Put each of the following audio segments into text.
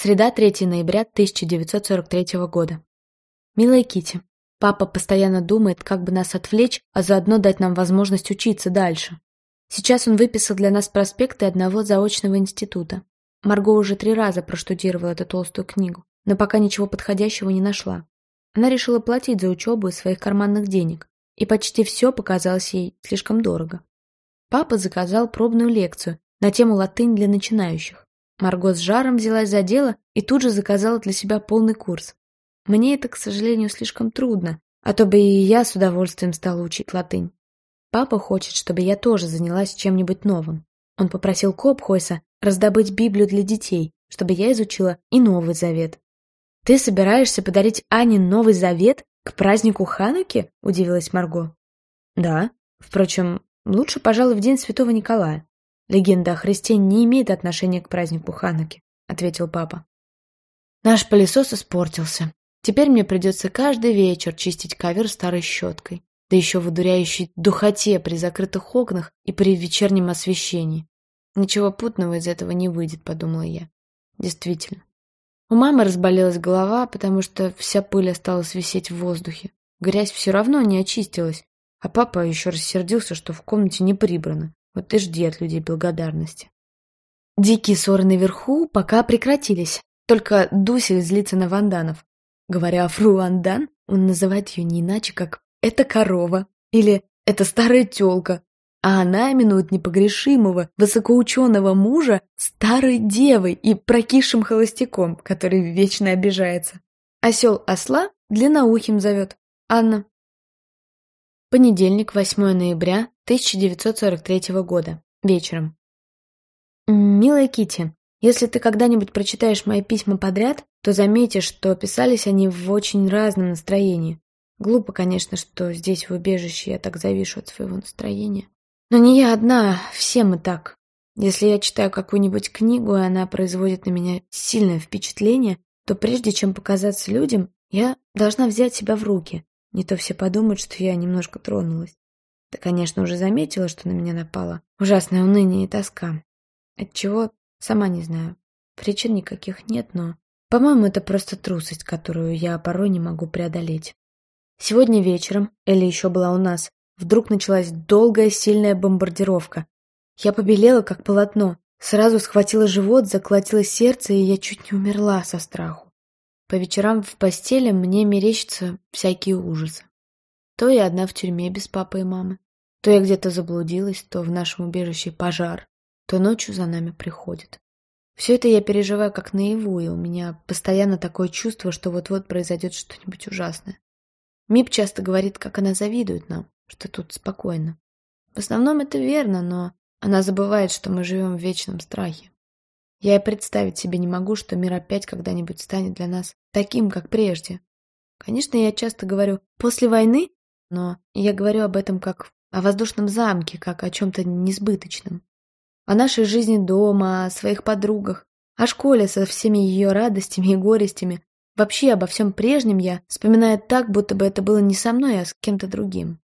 Среда, 3 ноября 1943 года. Милая Кити, папа постоянно думает, как бы нас отвлечь, а заодно дать нам возможность учиться дальше. Сейчас он выписал для нас проспекты одного заочного института. Марго уже три раза проштудировала эту толстую книгу, но пока ничего подходящего не нашла. Она решила платить за учебу из своих карманных денег, и почти все показалось ей слишком дорого. Папа заказал пробную лекцию на тему латынь для начинающих. Марго с жаром взялась за дело и тут же заказала для себя полный курс. Мне это, к сожалению, слишком трудно, а то бы и я с удовольствием стала учить латынь. Папа хочет, чтобы я тоже занялась чем-нибудь новым. Он попросил Копхойса раздобыть Библию для детей, чтобы я изучила и Новый Завет. «Ты собираешься подарить Ане Новый Завет к празднику Хануки?» – удивилась Марго. «Да. Впрочем, лучше, пожалуй, в день Святого Николая. «Легенда о Христе не имеет отношения к празднику Хануки», — ответил папа. «Наш пылесос испортился. Теперь мне придется каждый вечер чистить ковер старой щеткой, да еще в удуряющей духоте при закрытых окнах и при вечернем освещении. Ничего путного из этого не выйдет», — подумала я. Действительно. У мамы разболелась голова, потому что вся пыль осталась висеть в воздухе. Грязь все равно не очистилась, а папа еще рассердился, что в комнате не прибрано. Вот и жди от людей благодарности. Дикие ссоры наверху пока прекратились. Только Дусель злится на Ванданов. Говоря Фру Вандан, он называет ее не иначе, как «это корова» или «это старая тёлка», а она именует непогрешимого, высокоученого мужа старой девой и прокисшим холостяком, который вечно обижается. Осел осла длинноухим зовет. Анна. Понедельник, 8 ноября 1943 года. Вечером. Милая Кити, если ты когда-нибудь прочитаешь мои письма подряд, то заметишь, что писались они в очень разном настроении. Глупо, конечно, что здесь в убежище я так завишу от своего настроения. Но не я одна, все мы так. Если я читаю какую-нибудь книгу, и она производит на меня сильное впечатление, то прежде чем показаться людям, я должна взять себя в руки не то все подумают, что я немножко тронулась. Ты, конечно, уже заметила, что на меня напало. Ужасное уныние и тоска. Отчего, сама не знаю. Причин никаких нет, но... По-моему, это просто трусость, которую я порой не могу преодолеть. Сегодня вечером, Элли еще была у нас, вдруг началась долгая сильная бомбардировка. Я побелела, как полотно, сразу схватила живот, заколотило сердце, и я чуть не умерла со страху. По вечерам в постели мне мерещатся всякие ужасы. То я одна в тюрьме без папы и мамы, то я где-то заблудилась, то в нашем убежище пожар, то ночью за нами приходит. Все это я переживаю как наяву, и у меня постоянно такое чувство, что вот-вот произойдет что-нибудь ужасное. Мип часто говорит, как она завидует нам, что тут спокойно. В основном это верно, но она забывает, что мы живем в вечном страхе. Я и представить себе не могу, что мир опять когда-нибудь станет для нас таким, как прежде. Конечно, я часто говорю «после войны», но я говорю об этом как о воздушном замке, как о чем-то несбыточном. О нашей жизни дома, о своих подругах, о школе со всеми ее радостями и горестями. Вообще обо всем прежнем я вспоминаю так, будто бы это было не со мной, а с кем-то другим.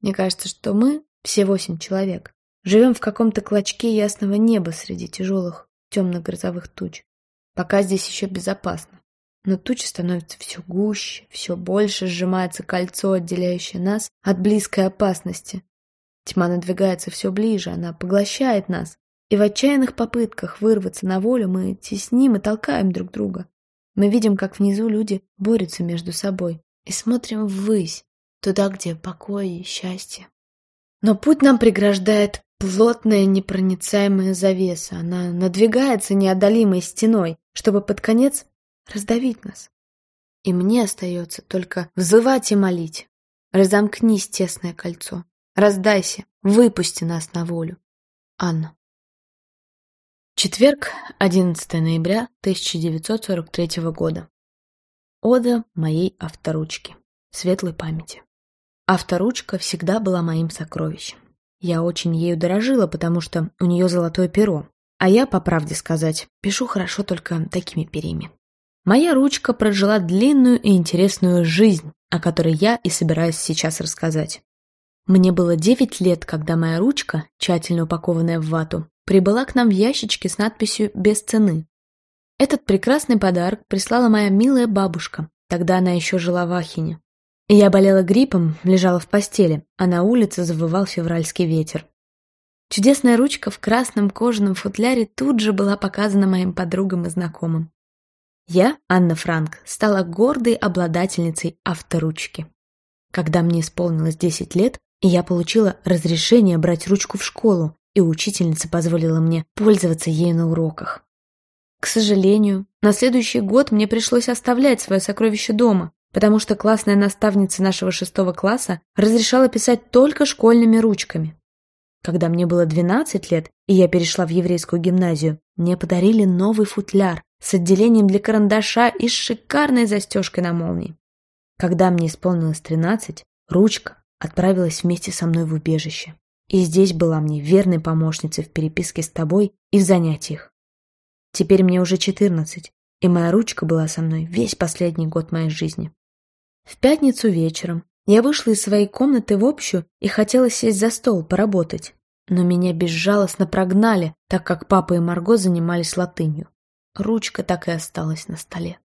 Мне кажется, что мы, все восемь человек, живем в каком-то клочке ясного неба среди тяжелых темных грозовых туч. Пока здесь еще безопасно. Но тучи становятся все гуще, все больше сжимается кольцо, отделяющее нас от близкой опасности. Тьма надвигается все ближе, она поглощает нас. И в отчаянных попытках вырваться на волю мы тесним и толкаем друг друга. Мы видим, как внизу люди борются между собой. И смотрим ввысь, туда, где покой и счастье. Но путь нам преграждает Плотная непроницаемая завеса, она надвигается неодолимой стеной, чтобы под конец раздавить нас. И мне остается только взывать и молить. Разомкнись, тесное кольцо. Раздайся, выпусти нас на волю. Анна. Четверг, 11 ноября 1943 года. Ода моей авторучки. Светлой памяти. Авторучка всегда была моим сокровищем. Я очень ею дорожила, потому что у нее золотое перо. А я, по правде сказать, пишу хорошо только такими перьями. Моя ручка прожила длинную и интересную жизнь, о которой я и собираюсь сейчас рассказать. Мне было девять лет, когда моя ручка, тщательно упакованная в вату, прибыла к нам в ящичке с надписью «Без цены». Этот прекрасный подарок прислала моя милая бабушка, тогда она еще жила в Ахине. Я болела гриппом, лежала в постели, а на улице завывал февральский ветер. Чудесная ручка в красном кожаном футляре тут же была показана моим подругам и знакомым. Я, Анна Франк, стала гордой обладательницей авторучки. Когда мне исполнилось 10 лет, я получила разрешение брать ручку в школу, и учительница позволила мне пользоваться ею на уроках. К сожалению, на следующий год мне пришлось оставлять свое сокровище дома, потому что классная наставница нашего шестого класса разрешала писать только школьными ручками. Когда мне было 12 лет, и я перешла в еврейскую гимназию, мне подарили новый футляр с отделением для карандаша и с шикарной застежкой на молнии. Когда мне исполнилось 13, ручка отправилась вместе со мной в убежище. И здесь была мне верной помощницей в переписке с тобой и в занятиях. Теперь мне уже 14, и моя ручка была со мной весь последний год моей жизни. В пятницу вечером я вышла из своей комнаты в общую и хотела сесть за стол, поработать. Но меня безжалостно прогнали, так как папа и Марго занимались латынью. Ручка так и осталась на столе.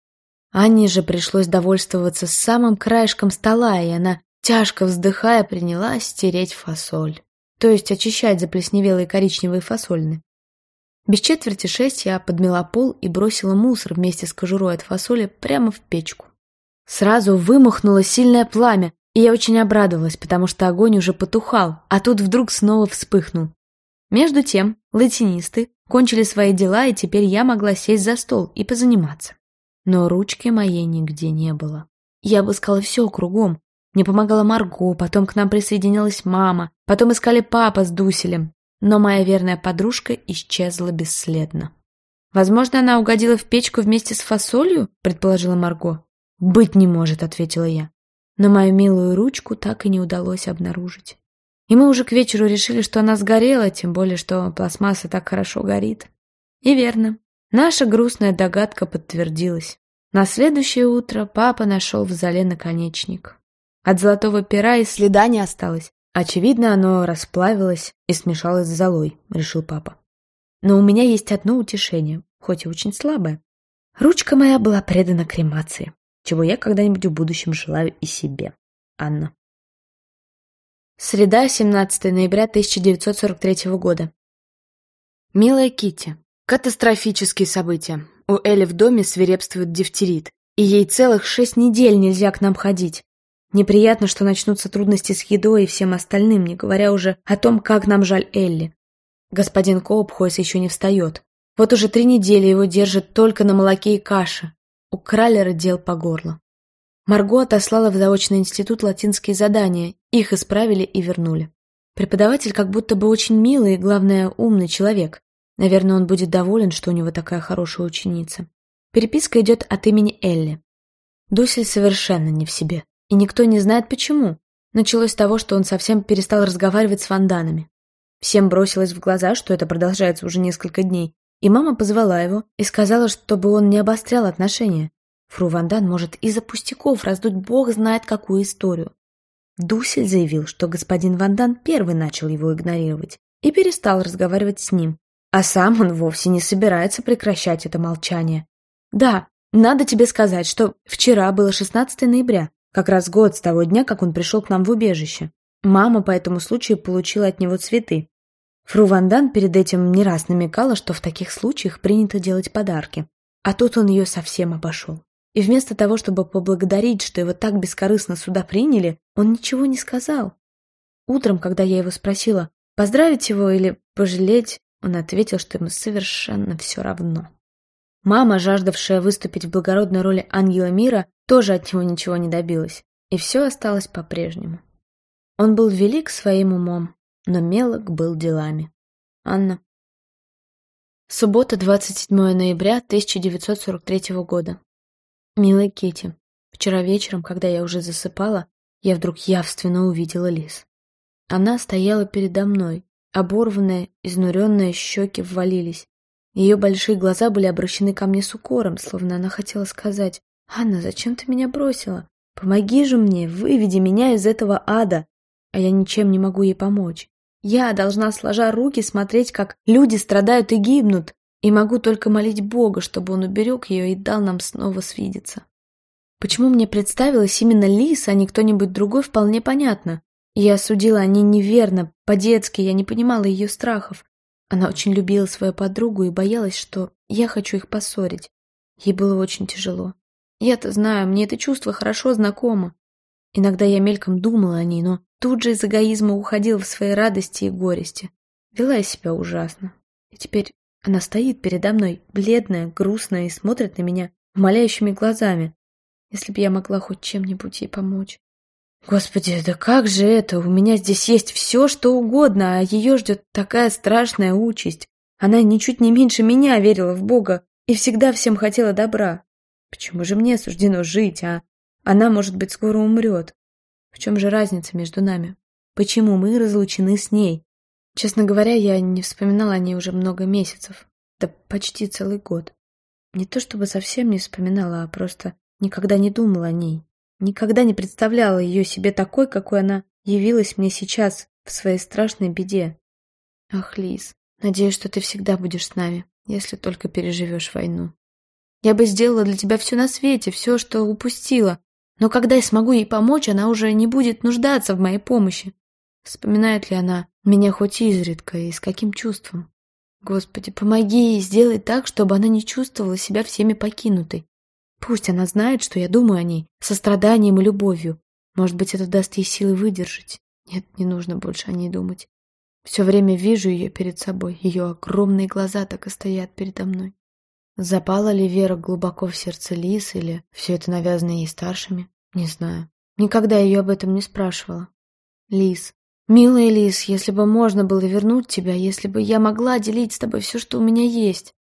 Анне же пришлось довольствоваться самым краешком стола, и она, тяжко вздыхая, принялась стереть фасоль. То есть очищать заплесневелые коричневые фасольны. Без четверти шесть я подмела пол и бросила мусор вместе с кожурой от фасоли прямо в печку. Сразу вымахнуло сильное пламя, и я очень обрадовалась, потому что огонь уже потухал, а тут вдруг снова вспыхнул. Между тем, латинисты кончили свои дела, и теперь я могла сесть за стол и позаниматься. Но ручки моей нигде не было. Я обыскала все кругом. Мне помогала Марго, потом к нам присоединилась мама, потом искали папа с Дуселем. Но моя верная подружка исчезла бесследно. «Возможно, она угодила в печку вместе с фасолью?» – предположила Марго. «Быть не может», — ответила я. Но мою милую ручку так и не удалось обнаружить. И мы уже к вечеру решили, что она сгорела, тем более, что пластмасса так хорошо горит. И верно. Наша грустная догадка подтвердилась. На следующее утро папа нашел в зале наконечник. От золотого пера и следа не осталось. Очевидно, оно расплавилось и смешалось с золой, решил папа. Но у меня есть одно утешение, хоть и очень слабое. Ручка моя была предана кремации чего я когда-нибудь в будущем желаю и себе. Анна. Среда, 17 ноября 1943 года. Милая Кити, катастрофические события. У Эли в доме свирепствует дифтерит, и ей целых шесть недель нельзя к нам ходить. Неприятно, что начнутся трудности с едой и всем остальным, не говоря уже о том, как нам жаль Элли. Господин Коупхойс еще не встает. Вот уже три недели его держат только на молоке и каше. У Кралера дел по горло. Марго отослала в заочный институт латинские задания, их исправили и вернули. Преподаватель как будто бы очень милый и, главное, умный человек. Наверное, он будет доволен, что у него такая хорошая ученица. Переписка идет от имени Элли. Дусель совершенно не в себе, и никто не знает почему. Началось с того, что он совсем перестал разговаривать с ванданами. Всем бросилось в глаза, что это продолжается уже несколько дней, и мама позвала его и сказала, чтобы он не обострял отношения. Фру Вандан может из-за пустяков раздуть бог знает какую историю. Дусель заявил, что господин Вандан первый начал его игнорировать и перестал разговаривать с ним, а сам он вовсе не собирается прекращать это молчание. Да, надо тебе сказать, что вчера было 16 ноября, как раз год с того дня, как он пришел к нам в убежище. Мама по этому случаю получила от него цветы, Фру Вандан перед этим не раз намекала, что в таких случаях принято делать подарки. А тут он ее совсем обошел. И вместо того, чтобы поблагодарить, что его так бескорыстно сюда приняли, он ничего не сказал. Утром, когда я его спросила, поздравить его или пожалеть, он ответил, что ему совершенно все равно. Мама, жаждавшая выступить в благородной роли ангела мира, тоже от него ничего не добилась, и все осталось по-прежнему. Он был велик своим умом, но мелок был делами. Анна. Суббота, 27 ноября 1943 года. Милая Кити, вчера вечером, когда я уже засыпала, я вдруг явственно увидела Лис. Она стояла передо мной, оборванная, изнуренная, щеки ввалились. Ее большие глаза были обращены ко мне с укором, словно она хотела сказать, «Анна, зачем ты меня бросила? Помоги же мне, выведи меня из этого ада!» А я ничем не могу ей помочь. Я должна, сложа руки, смотреть, как люди страдают и гибнут, и могу только молить Бога, чтобы он уберег ее и дал нам снова свидеться. Почему мне представилась именно Лис, а не кто-нибудь другой, вполне понятно. Я осудила о ней неверно, по-детски, я не понимала ее страхов. Она очень любила свою подругу и боялась, что я хочу их поссорить. Ей было очень тяжело. Я-то знаю, мне это чувство хорошо знакомо. Иногда я мельком думала о ней, но тут же из эгоизма уходила в свои радости и горести. Вела я себя ужасно. И теперь она стоит передо мной, бледная, грустная, и смотрит на меня умоляющими глазами. Если бы я могла хоть чем-нибудь ей помочь. Господи, да как же это? У меня здесь есть все, что угодно, а ее ждет такая страшная участь. Она ничуть не меньше меня верила в Бога и всегда всем хотела добра. Почему же мне суждено жить, а она, может быть, скоро умрет? В чем же разница между нами? Почему мы разлучены с ней? Честно говоря, я не вспоминала о ней уже много месяцев. Да почти целый год. Не то чтобы совсем не вспоминала, а просто никогда не думала о ней. Никогда не представляла ее себе такой, какой она явилась мне сейчас в своей страшной беде. Ах, Лиз, надеюсь, что ты всегда будешь с нами, если только переживешь войну. Я бы сделала для тебя все на свете, все, что упустила. Но когда я смогу ей помочь, она уже не будет нуждаться в моей помощи. Вспоминает ли она меня хоть изредка и с каким чувством? Господи, помоги ей сделать так, чтобы она не чувствовала себя всеми покинутой. Пусть она знает, что я думаю о ней, состраданием и любовью. Может быть, это даст ей силы выдержать. Нет, не нужно больше о ней думать. Все время вижу ее перед собой, ее огромные глаза так и стоят передо мной. Запала ли Вера глубоко в сердце Лис или все это навязано ей старшими? Не знаю. Никогда ее об этом не спрашивала. Лис, милая Лис, если бы можно было вернуть тебя, если бы я могла делить с тобой все, что у меня есть.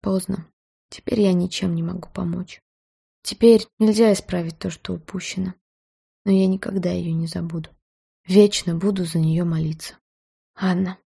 Поздно. Теперь я ничем не могу помочь. Теперь нельзя исправить то, что упущено. Но я никогда ее не забуду. Вечно буду за нее молиться. Анна.